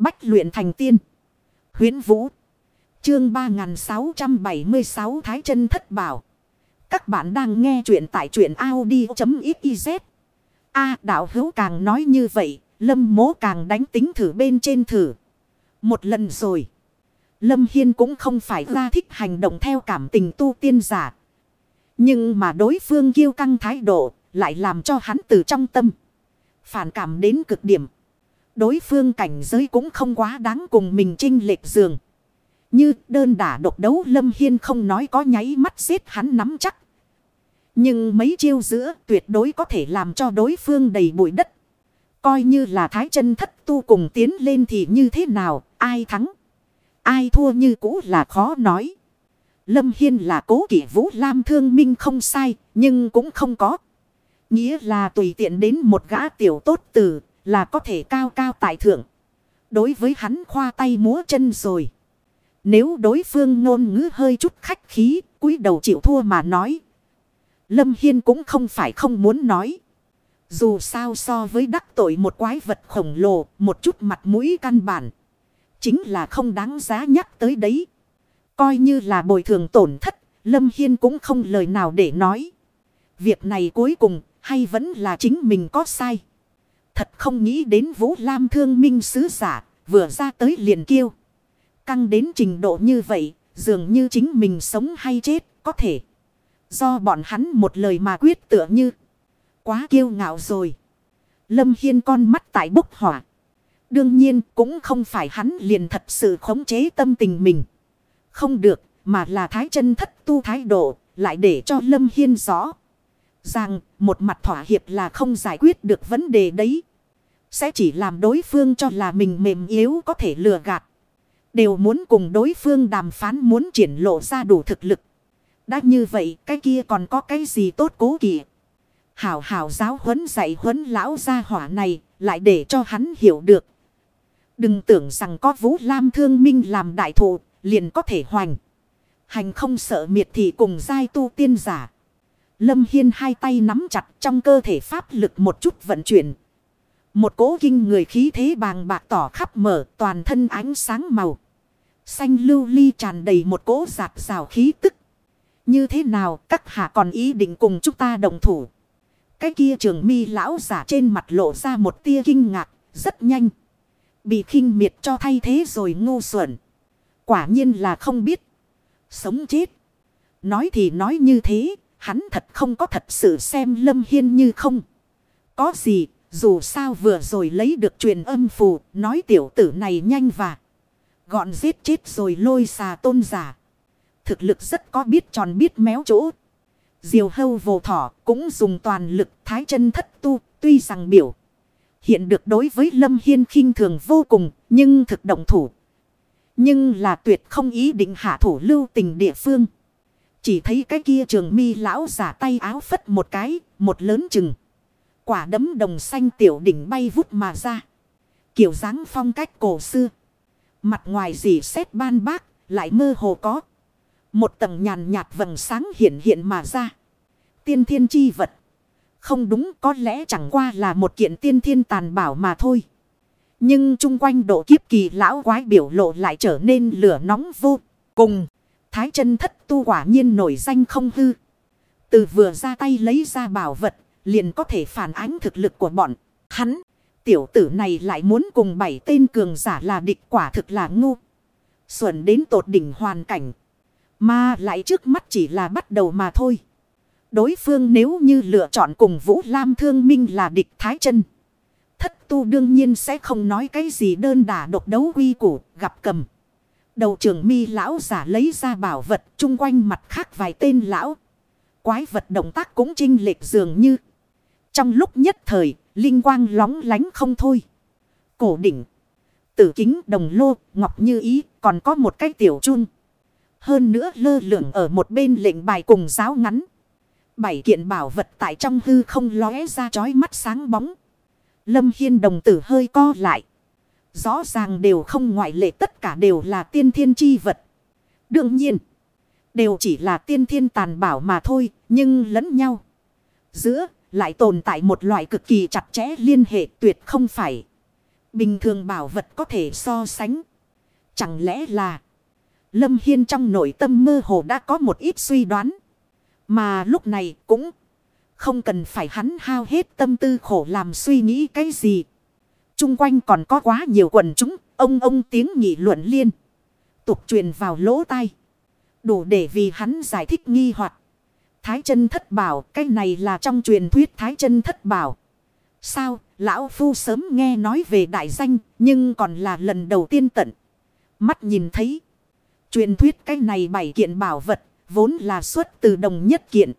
Bách luyện thành tiên. huyễn Vũ. Chương 3676 Thái chân thất bảo. Các bạn đang nghe truyện tại truyện Audi.xyz. A, đạo hữu càng nói như vậy. Lâm mố càng đánh tính thử bên trên thử. Một lần rồi. Lâm Hiên cũng không phải ra thích hành động theo cảm tình tu tiên giả. Nhưng mà đối phương kiêu căng thái độ lại làm cho hắn từ trong tâm. Phản cảm đến cực điểm. Đối phương cảnh giới cũng không quá đáng cùng mình trinh lệch giường. Như đơn đả độc đấu Lâm Hiên không nói có nháy mắt giết hắn nắm chắc. Nhưng mấy chiêu giữa tuyệt đối có thể làm cho đối phương đầy bụi đất. Coi như là thái chân thất tu cùng tiến lên thì như thế nào, ai thắng. Ai thua như cũ là khó nói. Lâm Hiên là cố kỷ vũ lam thương minh không sai, nhưng cũng không có. Nghĩa là tùy tiện đến một gã tiểu tốt tử là có thể cao cao tại thượng. Đối với hắn khoa tay múa chân rồi. Nếu đối phương ngôn ngữ hơi chút khách khí, cúi đầu chịu thua mà nói. Lâm Hiên cũng không phải không muốn nói. Dù sao so với đắc tội một quái vật khổng lồ, một chút mặt mũi căn bản. Chính là không đáng giá nhắc tới đấy. Coi như là bồi thường tổn thất, Lâm Hiên cũng không lời nào để nói. Việc này cuối cùng, hay vẫn là chính mình có sai. Thật không nghĩ đến Vũ Lam thương minh sứ giả, vừa ra tới liền kêu. Căng đến trình độ như vậy, dường như chính mình sống hay chết, có thể. Do bọn hắn một lời mà quyết tựa như. Quá kiêu ngạo rồi. Lâm Hiên con mắt tại bốc hỏa. Đương nhiên cũng không phải hắn liền thật sự khống chế tâm tình mình. Không được mà là thái chân thất tu thái độ lại để cho Lâm Hiên rõ. Rằng một mặt thỏa hiệp là không giải quyết được vấn đề đấy. Sẽ chỉ làm đối phương cho là mình mềm yếu có thể lừa gạt. Đều muốn cùng đối phương đàm phán muốn triển lộ ra đủ thực lực. Đã như vậy, cái kia còn có cái gì tốt cố kỵ. Hảo hảo giáo huấn dạy huấn lão gia hỏa này, lại để cho hắn hiểu được. Đừng tưởng rằng có vũ lam thương minh làm đại thụ, liền có thể hoành. Hành không sợ miệt thì cùng giai tu tiên giả. Lâm Hiên hai tay nắm chặt trong cơ thể pháp lực một chút vận chuyển. Một cố kinh người khí thế bàng bạc tỏ khắp mở toàn thân ánh sáng màu. Xanh lưu ly tràn đầy một cỗ giạt rào khí tức. Như thế nào các hạ còn ý định cùng chúng ta đồng thủ. Cái kia trường mi lão giả trên mặt lộ ra một tia kinh ngạc, rất nhanh. Bị khinh miệt cho thay thế rồi ngu xuẩn. Quả nhiên là không biết. Sống chết. Nói thì nói như thế, hắn thật không có thật sự xem Lâm Hiên như không. Có gì, dù sao vừa rồi lấy được truyền âm phù, nói tiểu tử này nhanh và gọn giết chết rồi lôi xà tôn giả. Thực lực rất có biết tròn biết méo chỗ. Diều hâu vồ thỏ cũng dùng toàn lực thái chân thất tu, tuy rằng biểu. Hiện được đối với Lâm Hiên khinh thường vô cùng, nhưng thực động thủ. Nhưng là tuyệt không ý định hạ thủ lưu tình địa phương. Chỉ thấy cái kia trường mi lão giả tay áo phất một cái, một lớn chừng. Quả đấm đồng xanh tiểu đỉnh bay vút mà ra. Kiểu dáng phong cách cổ xưa. Mặt ngoài gì xét ban bác, lại mơ hồ có. Một tầng nhàn nhạt vầng sáng hiện hiện mà ra. Tiên thiên chi vật. Không đúng có lẽ chẳng qua là một kiện tiên thiên tàn bảo mà thôi. Nhưng chung quanh độ kiếp kỳ lão quái biểu lộ lại trở nên lửa nóng vô cùng. Thái chân thất tu quả nhiên nổi danh không hư. Từ vừa ra tay lấy ra bảo vật, liền có thể phản ánh thực lực của bọn hắn. Tiểu tử này lại muốn cùng bảy tên cường giả là địch quả thực là ngu. Xuẩn đến tột đỉnh hoàn cảnh. Mà lại trước mắt chỉ là bắt đầu mà thôi. Đối phương nếu như lựa chọn cùng Vũ Lam Thương Minh là địch thái chân. Thất tu đương nhiên sẽ không nói cái gì đơn đả độc đấu quy củ, gặp cầm. Đầu trưởng mi lão giả lấy ra bảo vật, chung quanh mặt khác vài tên lão. Quái vật động tác cũng trinh lệch dường như. Trong lúc nhất thời, linh quang lóng lánh không thôi. Cổ đỉnh, tử kính đồng lô, ngọc như ý, còn có một cái tiểu chun. Hơn nữa lơ lửng ở một bên lệnh bài cùng giáo ngắn. Bảy kiện bảo vật tại trong hư không lóe ra chói mắt sáng bóng. Lâm Hiên đồng tử hơi co lại. Rõ ràng đều không ngoại lệ tất cả đều là tiên thiên chi vật. Đương nhiên, đều chỉ là tiên thiên tàn bảo mà thôi, nhưng lẫn nhau. Giữa, lại tồn tại một loại cực kỳ chặt chẽ liên hệ tuyệt không phải. Bình thường bảo vật có thể so sánh. Chẳng lẽ là Lâm Hiên trong nội tâm mơ hồ đã có một ít suy đoán. Mà lúc này cũng không cần phải hắn hao hết tâm tư khổ làm suy nghĩ cái gì. Trung quanh còn có quá nhiều quần chúng, ông ông tiếng nghị luận liên. Tục truyền vào lỗ tai. Đủ để vì hắn giải thích nghi hoặc Thái chân thất bảo, cái này là trong truyền thuyết thái chân thất bảo. Sao, lão phu sớm nghe nói về đại danh, nhưng còn là lần đầu tiên tận. Mắt nhìn thấy. Truyền thuyết cái này bảy kiện bảo vật, vốn là xuất từ đồng nhất kiện.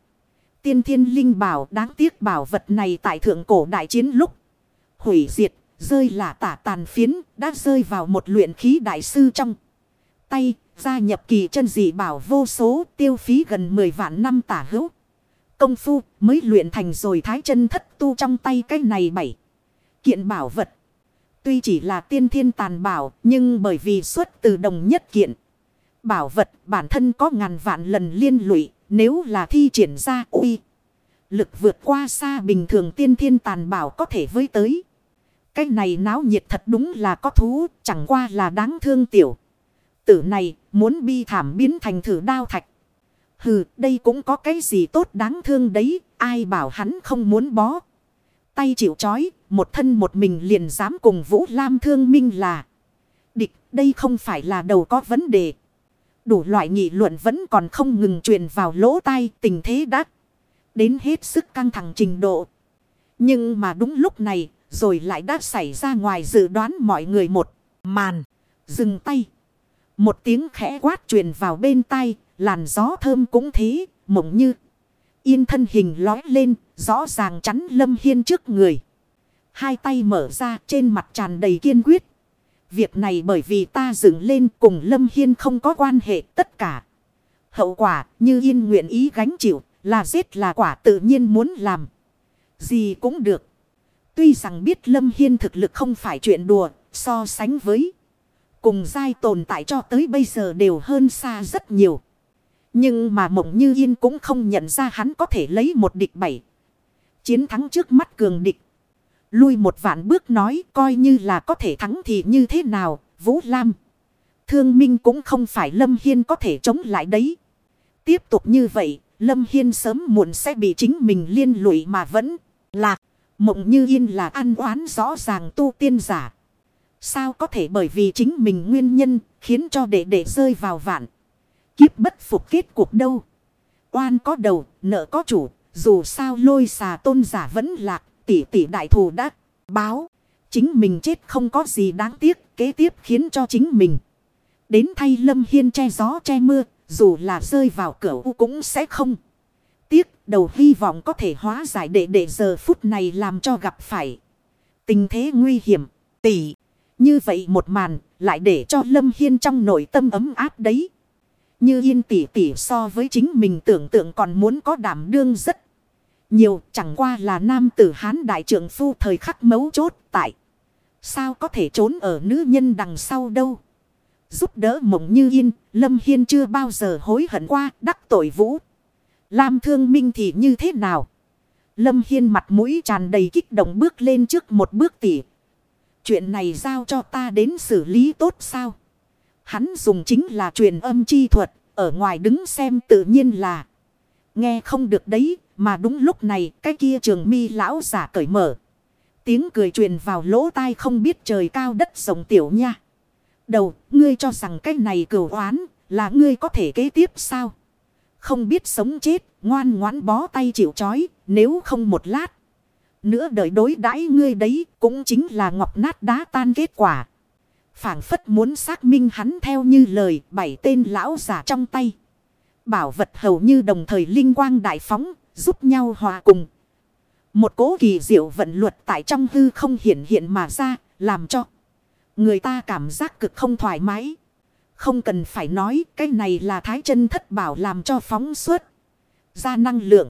Tiên thiên linh bảo đáng tiếc bảo vật này tại thượng cổ đại chiến lúc. Hủy diệt, rơi là tả tàn phiến, đã rơi vào một luyện khí đại sư trong. Tay, gia nhập kỳ chân dị bảo vô số, tiêu phí gần 10 vạn năm tả hữu. Công phu mới luyện thành rồi thái chân thất tu trong tay cái này bảy. Kiện bảo vật. Tuy chỉ là tiên thiên tàn bảo, nhưng bởi vì xuất từ đồng nhất kiện. Bảo vật bản thân có ngàn vạn lần liên lụy, nếu là thi triển ra uy. Lực vượt qua xa bình thường tiên thiên tàn bảo có thể với tới. Cái này náo nhiệt thật đúng là có thú, chẳng qua là đáng thương tiểu. Tử này muốn bi thảm biến thành thử đao thạch. Hừ, đây cũng có cái gì tốt đáng thương đấy, ai bảo hắn không muốn bó. Tay chịu chói, một thân một mình liền dám cùng Vũ Lam thương minh là. Địch, đây không phải là đầu có vấn đề. Đủ loại nghị luận vẫn còn không ngừng truyền vào lỗ tai tình thế đắc. Đến hết sức căng thẳng trình độ. Nhưng mà đúng lúc này, rồi lại đã xảy ra ngoài dự đoán mọi người một màn. Dừng tay. Một tiếng khẽ quát truyền vào bên tai, làn gió thơm cũng thế, mộng như. Yên thân hình lói lên, rõ ràng chắn Lâm Hiên trước người. Hai tay mở ra trên mặt tràn đầy kiên quyết. Việc này bởi vì ta dựng lên cùng Lâm Hiên không có quan hệ tất cả. Hậu quả như yên nguyện ý gánh chịu là giết là quả tự nhiên muốn làm. Gì cũng được. Tuy rằng biết Lâm Hiên thực lực không phải chuyện đùa so sánh với. Cùng giai tồn tại cho tới bây giờ đều hơn xa rất nhiều. Nhưng mà mộng như yên cũng không nhận ra hắn có thể lấy một địch bảy. Chiến thắng trước mắt cường địch. Lui một vạn bước nói coi như là có thể thắng thì như thế nào, Vũ Lam. Thương Minh cũng không phải Lâm Hiên có thể chống lại đấy. Tiếp tục như vậy, Lâm Hiên sớm muộn sẽ bị chính mình liên lụy mà vẫn lạc. Mộng như yên là ăn oán rõ ràng tu tiên giả. Sao có thể bởi vì chính mình nguyên nhân khiến cho đệ đệ rơi vào vạn. Kiếp bất phục kết cuộc đâu. Oan có đầu, nợ có chủ, dù sao lôi xà tôn giả vẫn lạc, tỷ tỷ đại thù đã báo. Chính mình chết không có gì đáng tiếc, kế tiếp khiến cho chính mình. Đến thay lâm hiên che gió che mưa, dù là rơi vào cửa u cũng sẽ không. Tiếc đầu hy vọng có thể hóa giải đệ đệ giờ phút này làm cho gặp phải. Tình thế nguy hiểm, tỷ. Như vậy một màn lại để cho Lâm Hiên trong nội tâm ấm áp đấy. Như yên tỷ tỷ so với chính mình tưởng tượng còn muốn có đảm đương rất nhiều. Chẳng qua là nam tử hán đại trưởng phu thời khắc mấu chốt tại. Sao có thể trốn ở nữ nhân đằng sau đâu. Giúp đỡ mộng như yên, Lâm Hiên chưa bao giờ hối hận qua đắc tội vũ. Lam thương minh thì như thế nào? Lâm Hiên mặt mũi tràn đầy kích động bước lên trước một bước tỉ. Chuyện này giao cho ta đến xử lý tốt sao? Hắn dùng chính là truyền âm chi thuật, ở ngoài đứng xem tự nhiên là. Nghe không được đấy, mà đúng lúc này cái kia trường mi lão giả cởi mở. Tiếng cười truyền vào lỗ tai không biết trời cao đất rộng tiểu nha. Đầu, ngươi cho rằng cái này cửu oán là ngươi có thể kế tiếp sao? Không biết sống chết, ngoan ngoãn bó tay chịu chói, nếu không một lát. Nữa đợi đối đãi ngươi đấy cũng chính là ngọc nát đá tan kết quả. phảng phất muốn xác minh hắn theo như lời bảy tên lão giả trong tay. Bảo vật hầu như đồng thời linh quang đại phóng, giúp nhau hòa cùng. Một cố kỳ diệu vận luật tại trong hư không hiện hiện mà ra, làm cho người ta cảm giác cực không thoải mái. Không cần phải nói, cái này là thái chân thất bảo làm cho phóng suốt ra năng lượng.